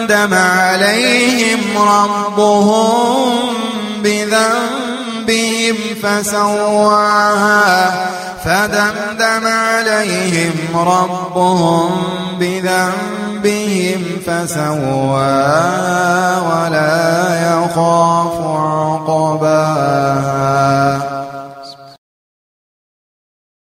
فدمدم عليهم ربهم بذنبهم فسواها فدمدم عليهم ربهم بذنبهم فسواها ولا يخاف